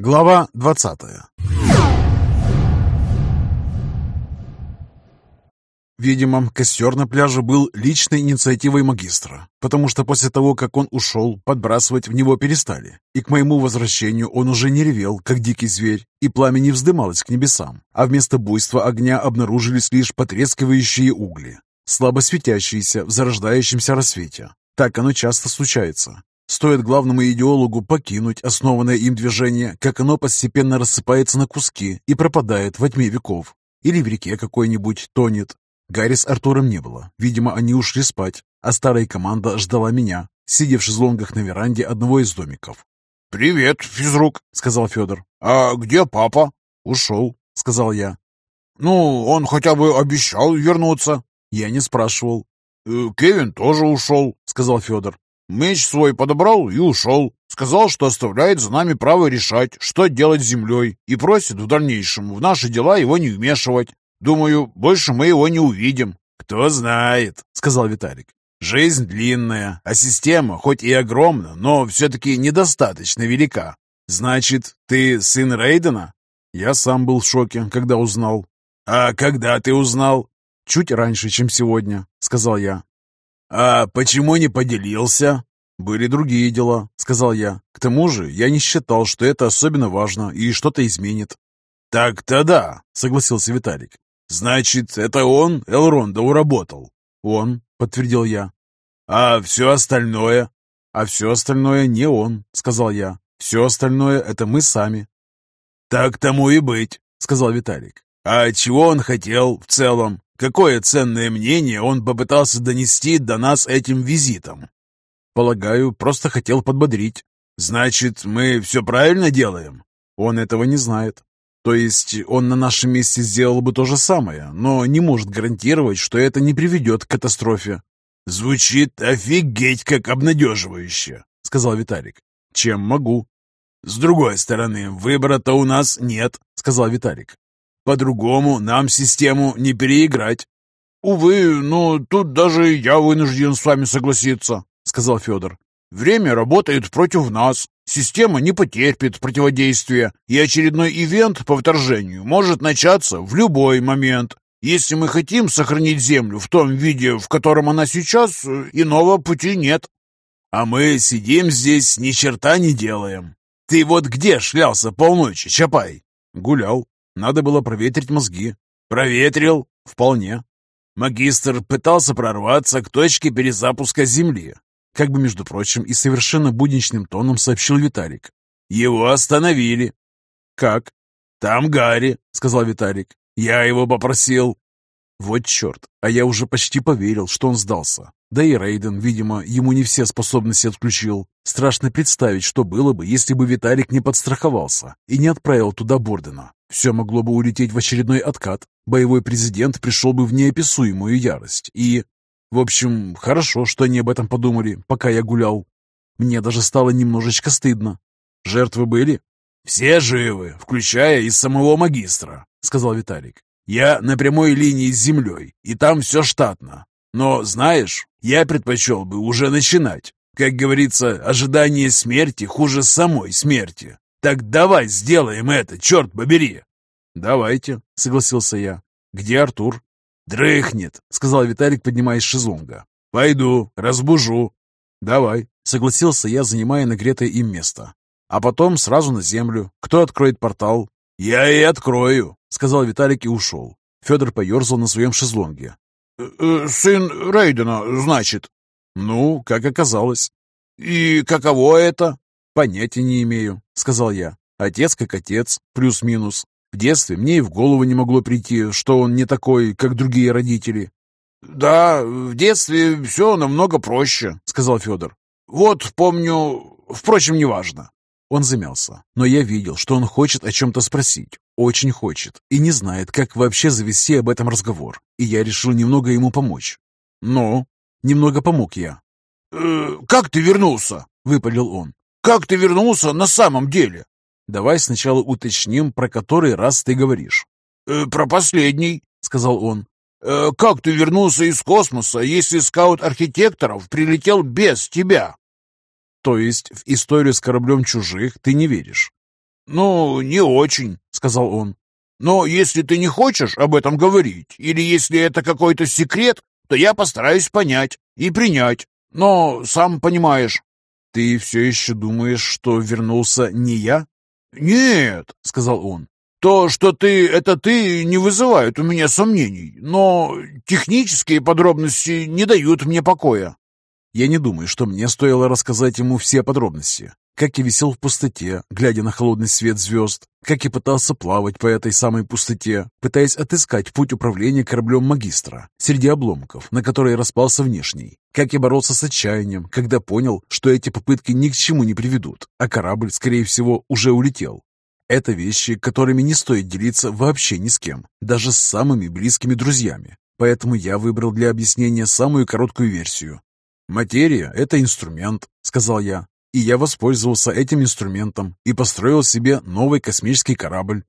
Глава 20 Видимо, костер на пляже был личной инициативой магистра, потому что после того, как он ушел, подбрасывать в него перестали. И к моему возвращению он уже не ревел, как дикий зверь, и пламя не вздымалось к небесам, а вместо буйства огня обнаружились лишь потрескивающие угли, слабо светящиеся в зарождающемся рассвете. Так оно часто случается. Стоит главному идеологу покинуть основанное им движение, как оно постепенно рассыпается на куски и пропадает во тьме веков. Или в реке какой-нибудь тонет, Гарри с Артуром не было. Видимо, они ушли спать, а старая команда ждала меня, сидя в шезлонгах на веранде одного из домиков. «Привет, физрук», — сказал Федор. «А где папа?» «Ушел», — сказал я. «Ну, он хотя бы обещал вернуться». Я не спрашивал. «Э, «Кевин тоже ушел», — сказал Федор. «Меч свой подобрал и ушел. Сказал, что оставляет за нами право решать, что делать с землей, и просит в дальнейшем в наши дела его не вмешивать. Думаю, больше мы его не увидим. Кто знает, сказал Виталик. Жизнь длинная, а система хоть и огромна, но все-таки недостаточно велика. Значит, ты сын Рейдена? Я сам был в шоке, когда узнал. А когда ты узнал? Чуть раньше, чем сегодня, сказал я. А почему не поделился? Были другие дела, сказал я. К тому же, я не считал, что это особенно важно и что-то изменит. Так-то да, согласился Виталик. «Значит, это он Элронда уработал?» «Он», — подтвердил я. «А все остальное?» «А все остальное не он», — сказал я. «Все остальное — это мы сами». «Так тому и быть», — сказал Виталик. «А чего он хотел в целом? Какое ценное мнение он попытался донести до нас этим визитом?» «Полагаю, просто хотел подбодрить». «Значит, мы все правильно делаем?» «Он этого не знает». То есть он на нашем месте сделал бы то же самое, но не может гарантировать, что это не приведет к катастрофе. «Звучит офигеть как обнадеживающе», — сказал Виталик. «Чем могу?» «С другой стороны, выбора-то у нас нет», — сказал Виталик. «По-другому нам систему не переиграть». «Увы, но тут даже я вынужден с вами согласиться», — сказал Федор. «Время работает против нас. Система не потерпит противодействия, и очередной ивент по вторжению может начаться в любой момент. Если мы хотим сохранить Землю в том виде, в котором она сейчас, иного пути нет. А мы сидим здесь, ни черта не делаем. Ты вот где шлялся полночи, Чапай? Гулял. Надо было проветрить мозги. Проветрил? Вполне. Магистр пытался прорваться к точке перезапуска Земли, как бы, между прочим, и совершенно будничным тоном сообщил Виталик. «Его остановили». «Как?» «Там Гарри», — сказал Виталик. «Я его попросил». Вот черт, а я уже почти поверил, что он сдался. Да и Рейден, видимо, ему не все способности отключил. Страшно представить, что было бы, если бы Виталик не подстраховался и не отправил туда Бордена. Все могло бы улететь в очередной откат. Боевой президент пришел бы в неописуемую ярость и... В общем, хорошо, что они об этом подумали, пока я гулял. Мне даже стало немножечко стыдно. Жертвы были? Все живы, включая и самого магистра, сказал Виталик. Я на прямой линии с землей, и там все штатно. Но, знаешь, я предпочел бы уже начинать. Как говорится, ожидание смерти хуже самой смерти. Так давай сделаем это, черт побери!» «Давайте», — согласился я. «Где Артур?» «Дрыхнет», — сказал Виталик, поднимаясь с шезлонга. «Пойду, разбужу». «Давай», — согласился я, занимая нагретое им место. «А потом сразу на землю. Кто откроет портал?» «Я и открою», — сказал Виталик и ушел. Федор поерзал на своем шезлонге. «Э, «Сын Рейдена, значит?» «Ну, как оказалось». «И каково это?» «Понятия не имею», — сказал я. «Отец как отец, плюс-минус. В детстве мне и в голову не могло прийти, что он не такой, как другие родители. «Да, в детстве все намного проще», — сказал Федор. «Вот, помню... Впрочем, неважно». Он замялся, но я видел, что он хочет о чем-то спросить, очень хочет, и не знает, как вообще завести об этом разговор, и я решил немного ему помочь. «Ну?» Немного помог я. «Э, «Как ты вернулся?» — выпалил он. «Как ты вернулся на самом деле?» Давай сначала уточним, про который раз ты говоришь. «Э, «Про последний», — сказал он. «Э, «Как ты вернулся из космоса, если скаут архитекторов прилетел без тебя?» «То есть в историю с кораблем чужих ты не веришь?» «Ну, не очень», — сказал он. «Но если ты не хочешь об этом говорить, или если это какой-то секрет, то я постараюсь понять и принять. Но, сам понимаешь...» «Ты все еще думаешь, что вернулся не я?» «Нет», — сказал он. «То, что ты — это ты, не вызывает у меня сомнений, но технические подробности не дают мне покоя». Я не думаю, что мне стоило рассказать ему все подробности. Как я висел в пустоте, глядя на холодный свет звезд, как я пытался плавать по этой самой пустоте, пытаясь отыскать путь управления кораблем магистра среди обломков, на которые распался внешний, как я боролся с отчаянием, когда понял, что эти попытки ни к чему не приведут, а корабль, скорее всего, уже улетел. Это вещи, которыми не стоит делиться вообще ни с кем, даже с самыми близкими друзьями. Поэтому я выбрал для объяснения самую короткую версию, «Материя — это инструмент», — сказал я. И я воспользовался этим инструментом и построил себе новый космический корабль.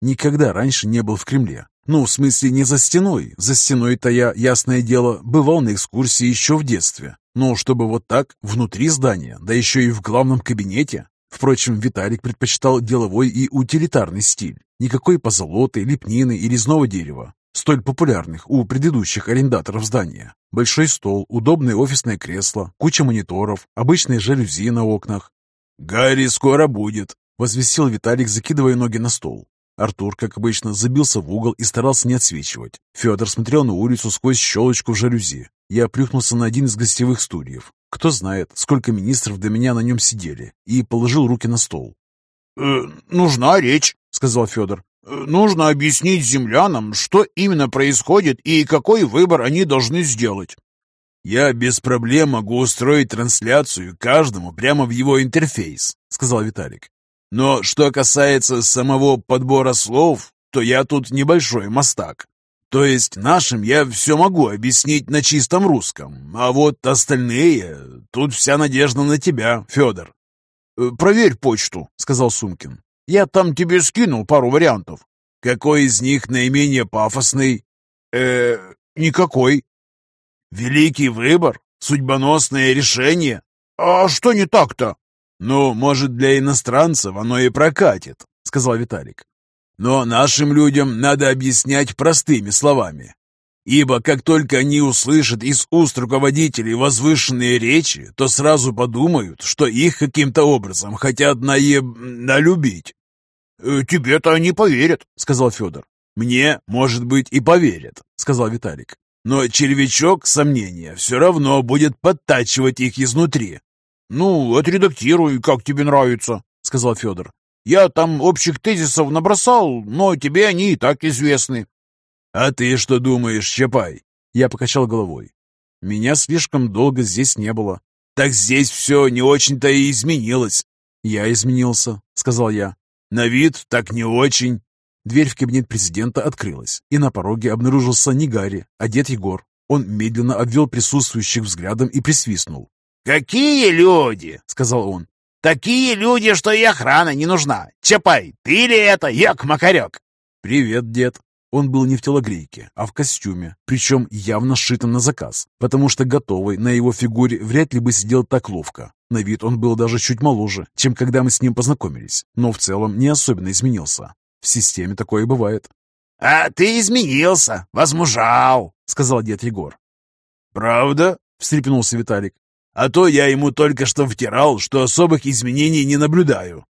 Никогда раньше не был в Кремле. Ну, в смысле, не за стеной. За стеной-то я, ясное дело, бывал на экскурсии еще в детстве. Но чтобы вот так, внутри здания, да еще и в главном кабинете. Впрочем, Виталик предпочитал деловой и утилитарный стиль. Никакой позолоты, лепнины и резного дерева столь популярных у предыдущих арендаторов здания. Большой стол, удобное офисное кресло, куча мониторов, обычные жалюзи на окнах. «Гарри скоро будет», — возвестил Виталик, закидывая ноги на стол. Артур, как обычно, забился в угол и старался не отсвечивать. Федор смотрел на улицу сквозь щелочку в жалюзи. Я плюхнулся на один из гостевых стульев. Кто знает, сколько министров до меня на нем сидели, и положил руки на стол. «Э, «Нужна речь», — сказал Федор. Нужно объяснить землянам, что именно происходит и какой выбор они должны сделать. «Я без проблем могу устроить трансляцию каждому прямо в его интерфейс», — сказал Виталик. «Но что касается самого подбора слов, то я тут небольшой мастак. То есть нашим я все могу объяснить на чистом русском, а вот остальные... Тут вся надежда на тебя, Федор». «Э, «Проверь почту», — сказал Сумкин. Я там тебе скинул пару вариантов. Какой из них наименее пафосный? Э, никакой. Великий выбор? Судьбоносное решение? А что не так-то? Ну, может, для иностранцев оно и прокатит, сказал Виталик. Но нашим людям надо объяснять простыми словами. Ибо как только они услышат из уст руководителей возвышенные речи, то сразу подумают, что их каким-то образом хотят наеб... налюбить. Э, «Тебе-то они поверят», — сказал Федор. «Мне, может быть, и поверят», — сказал Виталик. «Но червячок сомнения все равно будет подтачивать их изнутри». «Ну, отредактируй, как тебе нравится», — сказал Федор. «Я там общих тезисов набросал, но тебе они и так известны. «А ты что думаешь, Чапай?» Я покачал головой. «Меня слишком долго здесь не было. Так здесь все не очень-то и изменилось». «Я изменился», — сказал я. «На вид так не очень». Дверь в кабинет президента открылась, и на пороге обнаружился не Гарри, а дед Егор. Он медленно обвел присутствующих взглядом и присвистнул. «Какие люди!» — сказал он. «Такие люди, что и охрана не нужна. Чапай, ты ли это, Як-Макарек?» «Привет, дед», он был не в телогрейке, а в костюме, причем явно сшитом на заказ, потому что готовый на его фигуре вряд ли бы сидел так ловко. На вид он был даже чуть моложе, чем когда мы с ним познакомились, но в целом не особенно изменился. В системе такое бывает. «А ты изменился, возмужал», — сказал дед Егор. «Правда?» — встрепенулся Виталик. «А то я ему только что втирал, что особых изменений не наблюдаю».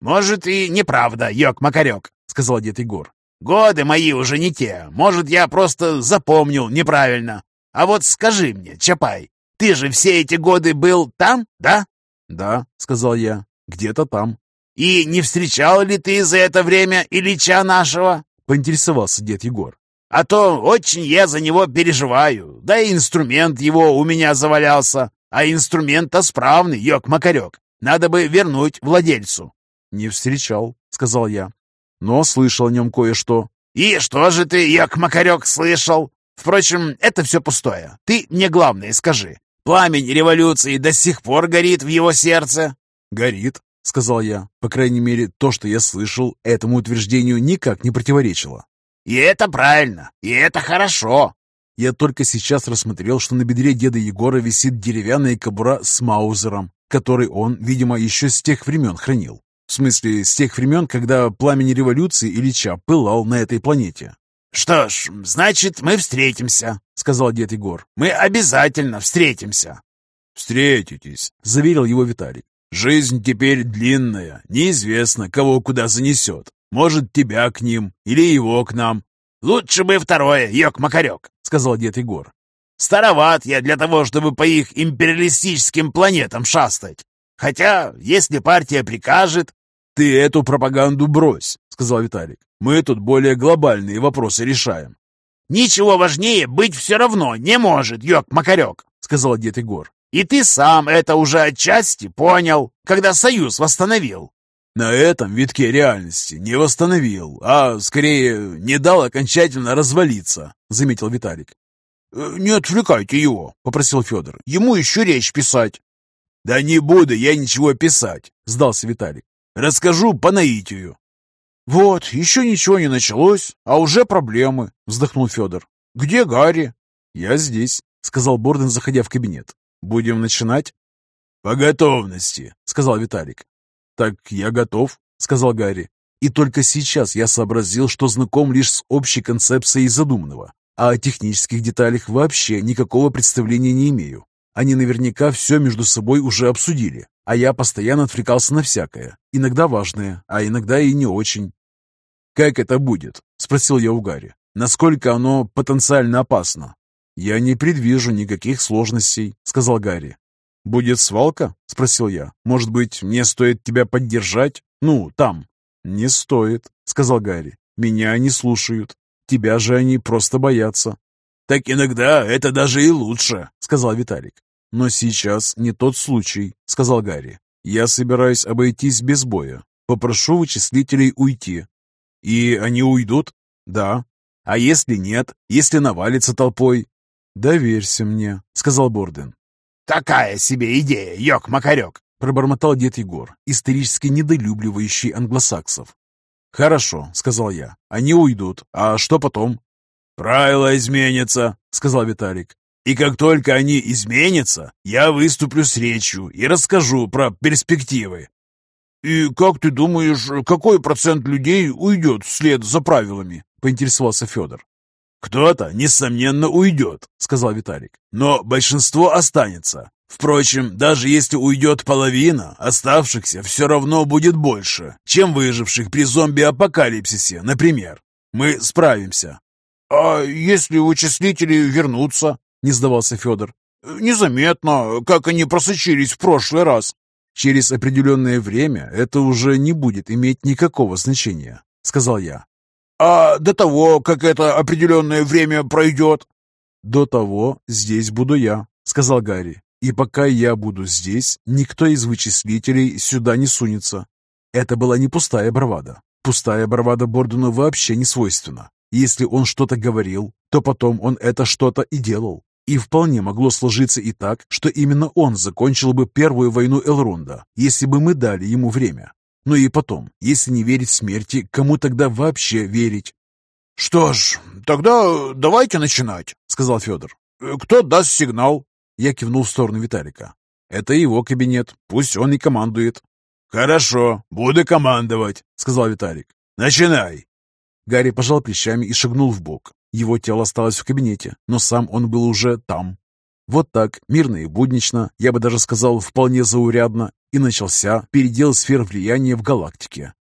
«Может, и неправда, Йок-Макарек», — сказал дед Егор. Годы мои уже не те. Может, я просто запомнил неправильно. А вот скажи мне, Чапай, ты же все эти годы был там, да?» «Да», — сказал я, — «где-то там». «И не встречал ли ты за это время Ильича нашего?» — поинтересовался дед Егор. «А то очень я за него переживаю. Да и инструмент его у меня завалялся. А инструмент-то справный, ёк-макарек. Надо бы вернуть владельцу». «Не встречал», — сказал я но слышал о нем кое-что». «И что же ты, Як-Макарек, слышал? Впрочем, это все пустое. Ты мне главное скажи. Пламень революции до сих пор горит в его сердце?» «Горит», — сказал я. По крайней мере, то, что я слышал, этому утверждению никак не противоречило. «И это правильно, и это хорошо. Я только сейчас рассмотрел, что на бедре деда Егора висит деревянная кобура с маузером, который он, видимо, еще с тех времен хранил. В смысле, с тех времен, когда пламени революции Ильича пылал на этой планете. «Что ж, значит, мы встретимся», — сказал дед Егор. «Мы обязательно встретимся». «Встретитесь», — заверил его Виталик. «Жизнь теперь длинная, неизвестно, кого куда занесет. Может, тебя к ним или его к нам». «Лучше бы второе, ёк-макарёк», — сказал дед Егор. «Староват я для того, чтобы по их империалистическим планетам шастать. Хотя, если партия прикажет...» «Ты эту пропаганду брось», — сказал Виталик. «Мы тут более глобальные вопросы решаем». «Ничего важнее быть все равно не может, ёк-макарёк», — сказал дед Егор. «И ты сам это уже отчасти понял, когда Союз восстановил». На этом витке реальности не восстановил, а, скорее, не дал окончательно развалиться, заметил Виталик. «Э, «Не отвлекайте его», — попросил Федор. «Ему еще речь писать». «Да не буду я ничего писать», — сдался Виталик. «Расскажу по наитию». «Вот, еще ничего не началось, а уже проблемы», — вздохнул Федор. «Где Гарри?» «Я здесь», — сказал Борден, заходя в кабинет. «Будем начинать?» «По готовности», — сказал Виталик. «Так я готов», — сказал Гарри. И только сейчас я сообразил, что знаком лишь с общей концепцией задуманного, а о технических деталях вообще никакого представления не имею. Они наверняка все между собой уже обсудили, а я постоянно отвлекался на всякое, иногда важное, а иногда и не очень. «Как это будет?» – спросил я у Гарри. «Насколько оно потенциально опасно?» «Я не предвижу никаких сложностей», – сказал Гарри. «Будет свалка?» – спросил я. «Может быть, мне стоит тебя поддержать? Ну, там». «Не стоит», – сказал Гарри. «Меня не слушают. Тебя же они просто боятся». «Так иногда это даже и лучше», — сказал Виталик. «Но сейчас не тот случай», — сказал Гарри. «Я собираюсь обойтись без боя. Попрошу вычислителей уйти». «И они уйдут?» «Да». «А если нет? Если навалится толпой?» «Доверься мне», — сказал Борден. «Такая себе идея, ёк-макарёк!» — пробормотал дед Егор, исторически недолюбливающий англосаксов. «Хорошо», — сказал я. «Они уйдут. А что потом?» «Правила изменятся», — сказал Виталик. «И как только они изменятся, я выступлю с речью и расскажу про перспективы». «И как ты думаешь, какой процент людей уйдет вслед за правилами?» — поинтересовался Федор. «Кто-то, несомненно, уйдет», — сказал Виталик. «Но большинство останется. Впрочем, даже если уйдет половина, оставшихся все равно будет больше, чем выживших при зомби-апокалипсисе, например. Мы справимся». «А если вычислители вернутся?» — не сдавался Федор. «Незаметно, как они просочились в прошлый раз». «Через определенное время это уже не будет иметь никакого значения», — сказал я. А до того, как это определенное время пройдет? До того здесь буду я, сказал Гарри. И пока я буду здесь, никто из вычислителей сюда не сунется. Это была не пустая бравада. Пустая бравада Бордону вообще не свойственна. Если он что-то говорил, то потом он это что-то и делал. И вполне могло сложиться и так, что именно он закончил бы первую войну Элронда, если бы мы дали ему время. Ну и потом, если не верить смерти, кому тогда вообще верить? — Что ж, тогда давайте начинать, — сказал Федор. — Кто даст сигнал? Я кивнул в сторону Виталика. Это его кабинет, пусть он и командует. — Хорошо, буду командовать, — сказал Виталик. — Начинай. Гарри пожал плечами и шагнул в бок. Его тело осталось в кабинете, но сам он был уже там. Вот так, мирно и буднично, я бы даже сказал, вполне заурядно, и начался передел сфер влияния в галактике.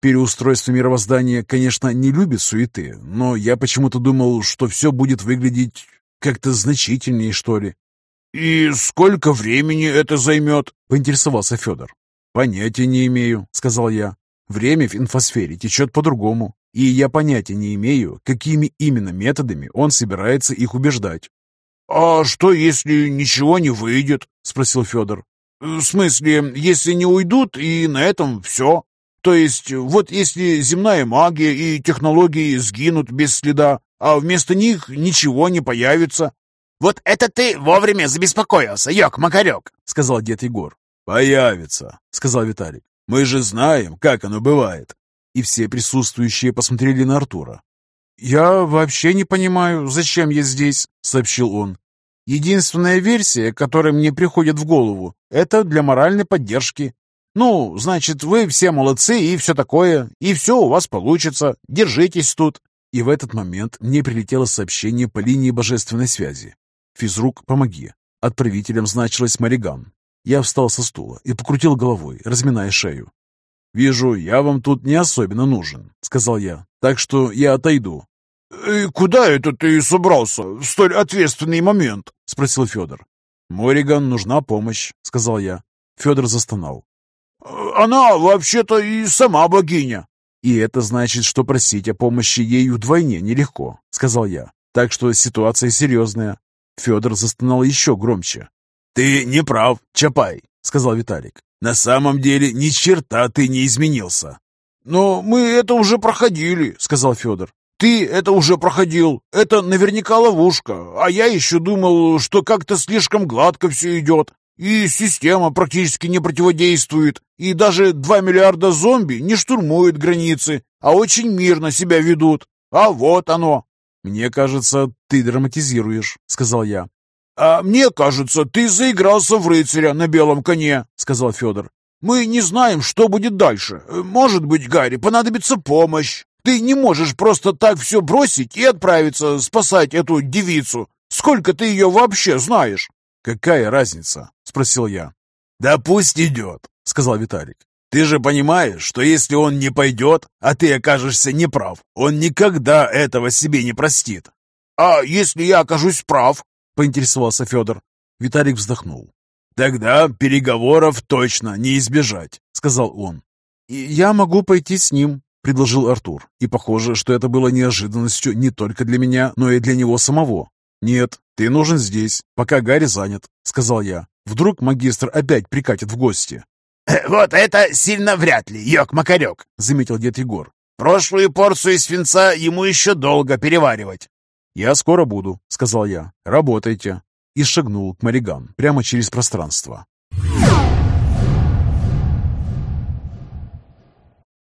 Переустройство мировоздания, конечно, не любит суеты, но я почему-то думал, что все будет выглядеть как-то значительнее, что ли. «И сколько времени это займет?» — поинтересовался Федор. «Понятия не имею», — сказал я. «Время в инфосфере течет по-другому, и я понятия не имею, какими именно методами он собирается их убеждать. «А что, если ничего не выйдет?» — спросил Федор. «В смысле, если не уйдут, и на этом все? То есть, вот если земная магия и технологии сгинут без следа, а вместо них ничего не появится?» «Вот это ты вовремя забеспокоился, ёк-макарёк!» — сказал дед Егор. «Появится», — сказал Виталик. «Мы же знаем, как оно бывает». И все присутствующие посмотрели на Артура. «Я вообще не понимаю, зачем я здесь», — сообщил он. «Единственная версия, которая мне приходит в голову, это для моральной поддержки. Ну, значит, вы все молодцы и все такое, и все у вас получится, держитесь тут». И в этот момент мне прилетело сообщение по линии божественной связи. «Физрук, помоги». Отправителем значилась Мариган. Я встал со стула и покрутил головой, разминая шею. «Вижу, я вам тут не особенно нужен», — сказал я, — «так что я отойду». «И куда это ты собрался в столь ответственный момент?» — спросил Федор. «Мориган нужна помощь», — сказал я. Федор застонал. «Она вообще-то и сама богиня». «И это значит, что просить о помощи ей вдвойне нелегко», — сказал я. «Так что ситуация серьезная». Федор застонал еще громче. «Ты не прав, Чапай», — сказал Виталик. На самом деле ни черта ты не изменился. Но мы это уже проходили, сказал Федор. Ты это уже проходил. Это наверняка ловушка. А я еще думал, что как-то слишком гладко все идет. И система практически не противодействует. И даже два миллиарда зомби не штурмуют границы, а очень мирно себя ведут. А вот оно. Мне кажется, ты драматизируешь, сказал я. «А мне кажется, ты заигрался в рыцаря на белом коне», — сказал Федор. «Мы не знаем, что будет дальше. Может быть, Гарри, понадобится помощь. Ты не можешь просто так все бросить и отправиться спасать эту девицу. Сколько ты ее вообще знаешь?» «Какая разница?» — спросил я. «Да пусть идет», — сказал Виталик. «Ты же понимаешь, что если он не пойдет, а ты окажешься неправ, он никогда этого себе не простит». «А если я окажусь прав?» Поинтересовался Федор. Виталик вздохнул. «Тогда переговоров точно не избежать», — сказал он. «Я могу пойти с ним», — предложил Артур. И похоже, что это было неожиданностью не только для меня, но и для него самого. «Нет, ты нужен здесь, пока Гарри занят», — сказал я. «Вдруг магистр опять прикатит в гости?» «Вот это сильно вряд ли, ёк-макарёк», — заметил дед Егор. «Прошлую порцию свинца ему еще долго переваривать». «Я скоро буду», — сказал я. «Работайте». И шагнул к Мариган прямо через пространство.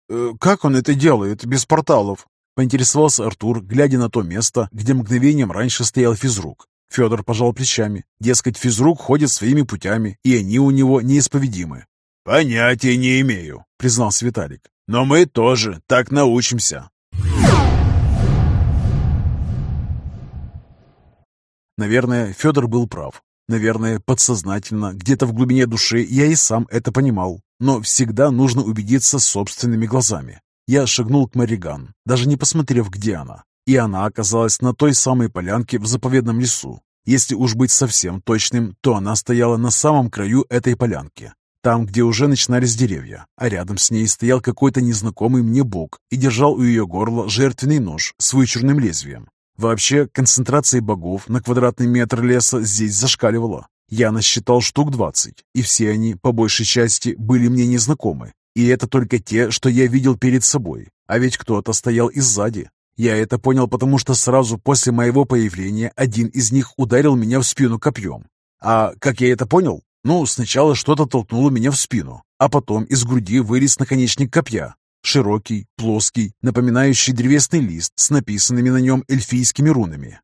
«Э, «Как он это делает, без порталов?» — поинтересовался Артур, глядя на то место, где мгновением раньше стоял физрук. Федор пожал плечами. Дескать, физрук ходит своими путями, и они у него неисповедимы. «Понятия не имею», — признался Виталик. «Но мы тоже так научимся». Наверное, Федор был прав. Наверное, подсознательно, где-то в глубине души я и сам это понимал. Но всегда нужно убедиться собственными глазами. Я шагнул к Мариган, даже не посмотрев, где она. И она оказалась на той самой полянке в заповедном лесу. Если уж быть совсем точным, то она стояла на самом краю этой полянки, там, где уже начинались деревья, а рядом с ней стоял какой-то незнакомый мне бог и держал у ее горла жертвенный нож с вычурным лезвием. Вообще, концентрация богов на квадратный метр леса здесь зашкаливала. Я насчитал штук двадцать, и все они, по большей части, были мне незнакомы. И это только те, что я видел перед собой. А ведь кто-то стоял и сзади. Я это понял, потому что сразу после моего появления один из них ударил меня в спину копьем. А как я это понял? Ну, сначала что-то толкнуло меня в спину, а потом из груди вылез наконечник копья, Широкий, плоский, напоминающий древесный лист с написанными на нем эльфийскими рунами.